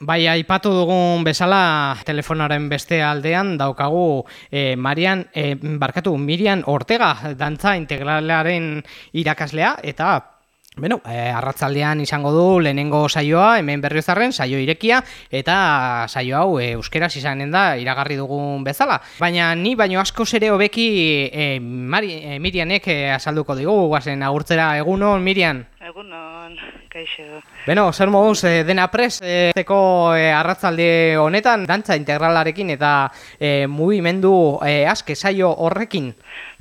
Bai, aipatu dugun bezala telefonaren beste aldean daukagu e, Marian, e, barkatu, Mirian Ortega, dantza integralaren irakaslea, eta Bueno, eh, arratzaldean izango du lehenengo saioa, hemen berriozarren, saio irekia, eta saio hau e, euskeraz izanen da iragarri dugun bezala. Baina ni baino asko zere hobeki e, Mirianek e, azalduko dugu, guazen agurtzera egunon, Mirian? Egunon, kaixo. Beno, zer moduz, e, dena pres, e, zeko e, arratzalde honetan, dantza integralarekin eta e, mugimendu e, aske saio horrekin?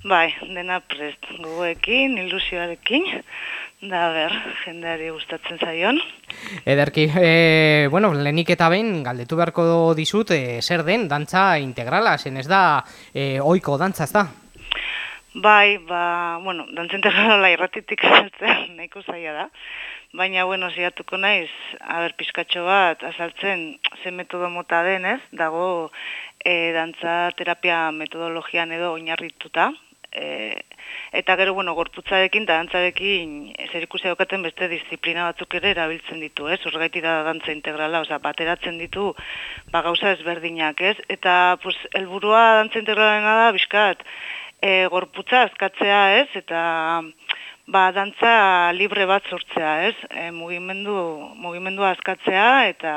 Bai, dena prest, gogoekin, ilusioarekin, Da, ber, jendeari gustatzen zaion. Ederki, e, bueno, lehenik eta behin, galdetu beharko dizut, e, zer den, dantza integrala, zen ez da, e, oiko dantza, ez da? Bai, ba, bueno, dantza integrala irratitik nahiko zaila da. Baina, bueno, ziatuko naiz, haber, pizkatxo bat, azaltzen, zen metodo mota denez, dago, e, dantza terapia metodologian edo oinarrituta, e, eta gero, bueno, gorputzarekin eta dantzarekin zer ikusi daukaten beste disiplina batzuk ere erabiltzen ditu, ez? Horregaiti da dantza integrala, osea, bateratzen ditu ba gauza ezberdinak, ez? Eta, pues, helburua dantza integralena da, bizkat, e, gorputza azkatzea, ez? Eta, ba, dantza libre bat sortzea, ez? E, mugimendu, mugimendua azkatzea, eta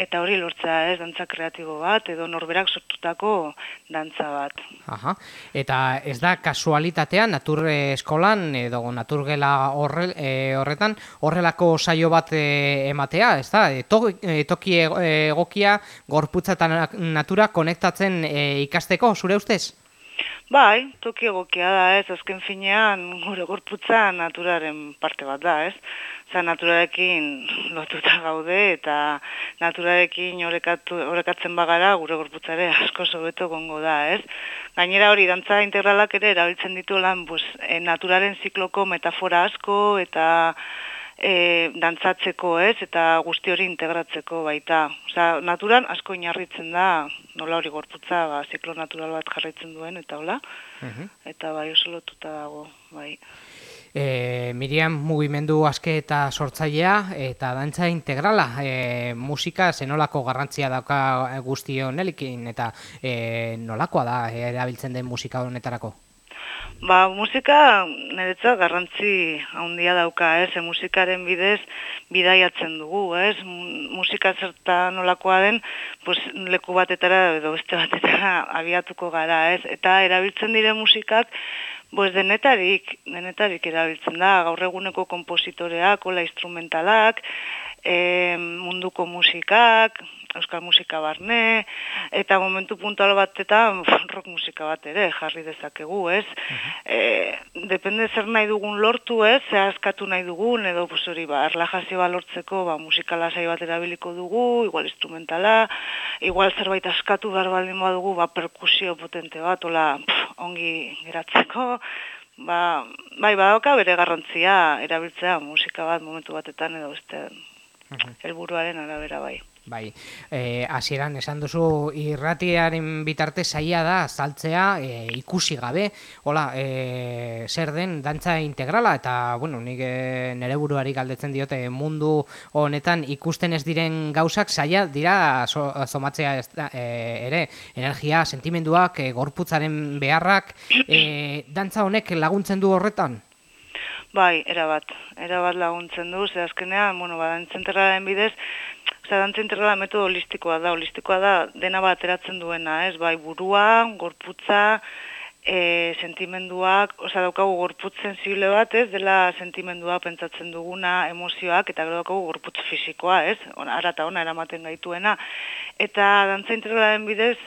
eta hori lortzea ez, dantza kreatibo bat, edo norberak sortutako dantza bat. Aha. Eta ez da kasualitatea naturre eskolan edo naturgela horre, e, horretan horrelako saio bat e, ematea, ez da? E, to, toki egokia gorputza eta natura konektatzen ikasteko, zure ustez? Bai, toki egokia da, ez, azken finean gure gorputza naturaren parte bat da, ez. Za naturarekin lotuta gaude eta naturarekin horrekatzen bagara gure gorputzare asko sobeto gongo da, ez. Gainera hori, dantza integralak ere erabiltzen ditu lan, bus, e, naturaren zikloko metafora asko eta e, dantzatzeko ez, eta guzti hori integratzeko baita. Osa, naturan asko inarritzen da, nola hori gorputza, ba, ziklo natural bat jarraitzen duen, eta hola, mhm. eta bai oso lotuta dago, bai. E, Miriam mugimendu aske eta sortzailea eta dantza integrala e, musika zenolako garrantzia dauka guzti honelikin eta e, nolakoa da erabiltzen den musika honetarako? Ba, musika niretzat garrantzi handia dauka, ez? E, musikaren bidez bidaiatzen dugu, ez? Musika zerta nolakoa den, pues, leku batetara edo beste batetara abiatuko gara, ez? Eta erabiltzen dire musikak, pues, denetarik, denetarik erabiltzen da, gaur eguneko kompositoreak, ola instrumentalak, e, munduko musikak, euskal musika barne, eta momentu puntual bat eta rock musika bat ere jarri dezakegu, ez? e, depende zer nahi dugun lortu, ez? Ze askatu nahi dugun, edo pues, hori, ba, erlajazioa lortzeko, ba, musika lasai bat erabiliko dugu, igual instrumentala, igual zerbait askatu behar baldin badugu, ba, perkusio potente bat, ola, ongi geratzeko, ba, bai, badauka bere garrantzia erabiltzea musika bat momentu batetan edo beste helburuaren arabera bai. Bai, e, hasieran esan duzu irratiaren bitarte saia da saltzea e, ikusi gabe, hola, e, zer den dantza integrala? Eta bueno, nik e, nere buruari galdetzen diote mundu honetan ikusten ez diren gauzak saia dira so, zomatzea ez e, ere, energia, sentimenduak, e, gorputzaren beharrak, e, dantza honek laguntzen du horretan? Bai, erabat, erabat laguntzen du, ze azkenean, bueno, badantzen bidez, Zadantzen integrala metodo holistikoa da, holistikoa da dena bat ateratzen duena, ez, bai burua, gorputza, e, sentimenduak, oza daukagu gorputz sensible bat, ez, dela sentimendua pentsatzen duguna, emozioak, eta gero daukagu gorputz fisikoa, ez, ara eta ona eramaten gaituena. Eta dantza integralaren bidez,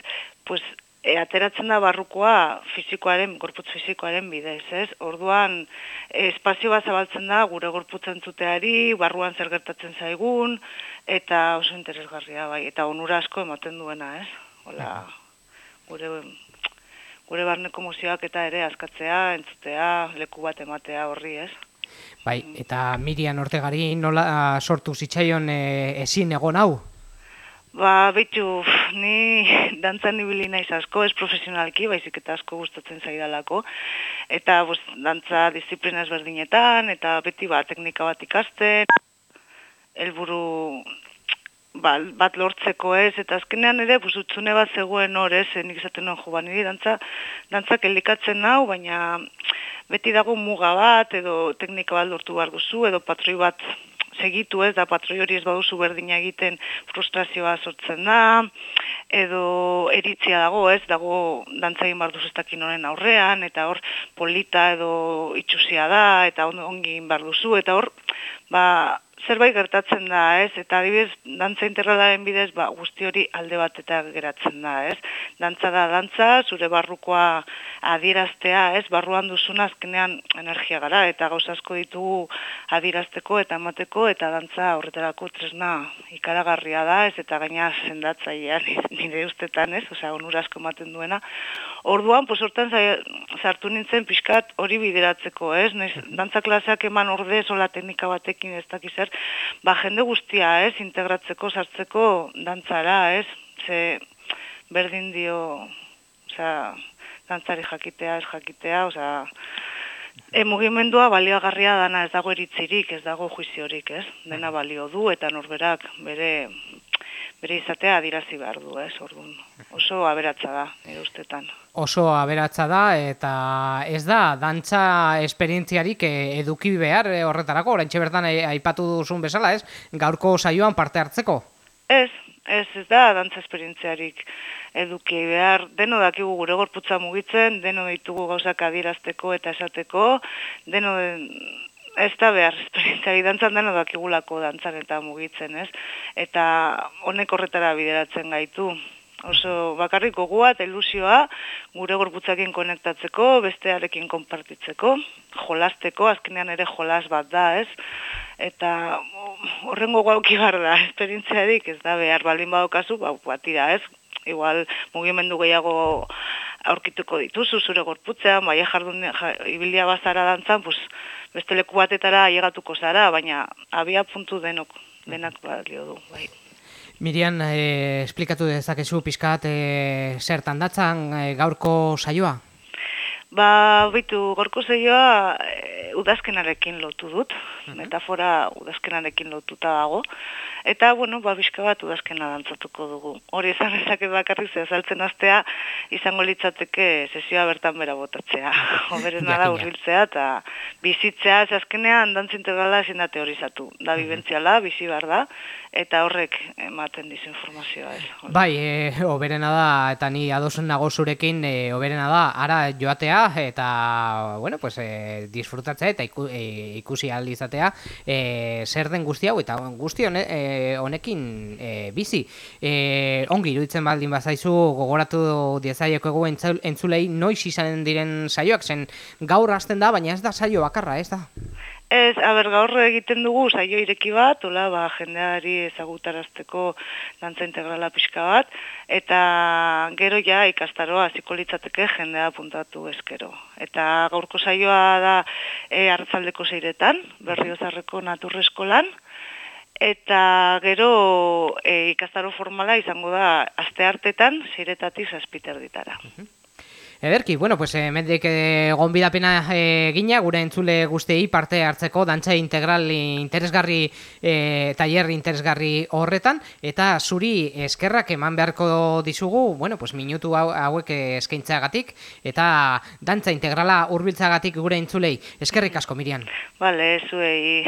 pues, e, ateratzen da barrukoa fisikoaren, gorputz fisikoaren bidez, ez? Orduan, espazio bat zabaltzen da gure gorputzen zuteari, barruan zer gertatzen zaigun, eta oso interesgarria bai, eta onura asko ematen duena, ez? Hola, gure, gure barneko mozioak eta ere askatzea, entzutea, leku bat ematea horri, ez? Bai, eta Mirian Ortegari nola sortu zitzaion e, ezin egon hau? Ba, betu, ni dantzan ibili naiz asko, ez profesionalki, baizik eta asko gustatzen zaidalako. Eta, bus, dantza disiplina ezberdinetan, eta beti ba, teknika bat ikasten, helburu ba, bat lortzeko ez, eta azkenean ere, busutzune bat zegoen hor ez, nik izaten nuen jo, ba, niri dantza, dantza elikatzen nau, baina beti dago muga bat, edo teknika bat lortu behar duzu, edo patroi bat segitu ez, da patroi hori ez baduzu berdina egiten frustrazioa sortzen da, edo eritzia dago ez, dago dantza egin behar duzu ez horren aurrean, eta hor polita edo itxusia da, eta ongi egin behar duzu, eta hor, ba, zerbait gertatzen da, ez? Eta adibidez, dantza integralaren bidez, ba, guzti hori alde bat eta geratzen da, ez? Dantza da dantza, zure barrukoa adieraztea, ez? Barruan duzuna azkenean energia gara eta gauz asko ditugu adierazteko eta emateko eta dantza horretarako tresna ikaragarria da, ez? Eta gaina sendatzailea nire ustetan, ez? Osea, onura asko ematen duena. Orduan, pues hortan sartu nintzen pixkat hori bideratzeko, ez? Naiz, dantza klaseak eman orde sola teknika batekin ez dakizer, ba, jende guztia, ez, integratzeko, sartzeko dantzara, ez, ze berdin dio, oza, dantzari jakitea, ez jakitea, oza, e, mugimendua balioagarria dana ez dago eritzirik, ez dago juiziorik, ez, dena balio du, eta norberak bere bere izatea adirazi behar du, ez, orduan. Oso aberatza da, nire ustetan. Oso aberatza da, eta ez da, dantza esperientziarik eh, eduki behar eh, horretarako, orain bertan eh, aipatu duzun bezala, ez, gaurko saioan parte hartzeko? Ez, ez, ez da, dantza esperientziarik eduki behar, deno dakigu gure gorputza mugitzen, deno ditugu gauzak adirazteko eta esateko, deno Ez da behar, esperientzari dantzan dena dakigulako dantzan eta mugitzen, ez? Eta honek horretara bideratzen gaitu. Oso bakarrik gogua eta ilusioa gure gorputzakin konektatzeko, bestearekin konpartitzeko, jolasteko, azkenean ere jolas bat da, ez? Eta horren gogoa behar da, esperientziarik ez da behar baldin badokazu, ba, batira, ez? Igual mugimendu gehiago aurkituko dituzu zure gorputzean, bai jardun ibilia bazara dantzan, pues, beste leku batetara llegatuko zara, baina abia puntu denok, denak balio du, bai. Mirian, eh, esplikatu dezakezu pizkat eh, zertan datzan eh, gaurko saioa? Ba, bitu, gorko saioa eh, udazkenarekin lotu dut, metafora udazkenarekin lotuta dago, Eta, bueno, ba, bizka bat udazkena dantzatuko dugu. Hori izan ezak bakarrik ze azaltzen astea, izango litzateke sesioa bertan bera botatzea. Oberen da urbiltzea eta bizitzea, azkenean dantzintegrala ezin da teorizatu. Da, bibentziala, bizi behar da, eta horrek ematen dizu informazioa ez. Bai, e, oberena da, eta ni adosen nago zurekin, e, oberena da, ara joatea, eta, bueno, pues, e, disfrutatzea, eta iku, e, ikusi aldizatea, e, zer den guzti hau, eta guzti e, honekin e, bizi. E, ongi, iruditzen baldin bazaizu, gogoratu diezaieko egu entzulei, noiz izan diren saioak, zen gaur hasten da, baina ez da saio bakarra, ez da? Ez, aber gaur egiten dugu saio ireki bat, hola, ba, jendeari ezagutarazteko dantza integrala pixka bat, eta gero ja ikastaroa ziko litzateke jendea puntatu eskero. Eta gaurko saioa da e, hartzaldeko zeiretan, berriozarreko naturreskolan, eta gero e, ikastaro formala izango da aste hartetan zeiretatik zazpiter ditara. Ederki, bueno, pues eh, mendik eh, gonbidapena eh, gina, gure entzule guztei parte hartzeko dantza integral interesgarri, eh, taller interesgarri horretan, eta zuri eskerrak eman beharko dizugu, bueno, pues minutu hauek eskaintzagatik, eta dantza integrala hurbiltzagatik gure entzulei. Eskerrik asko, Mirian. Vale, zuei.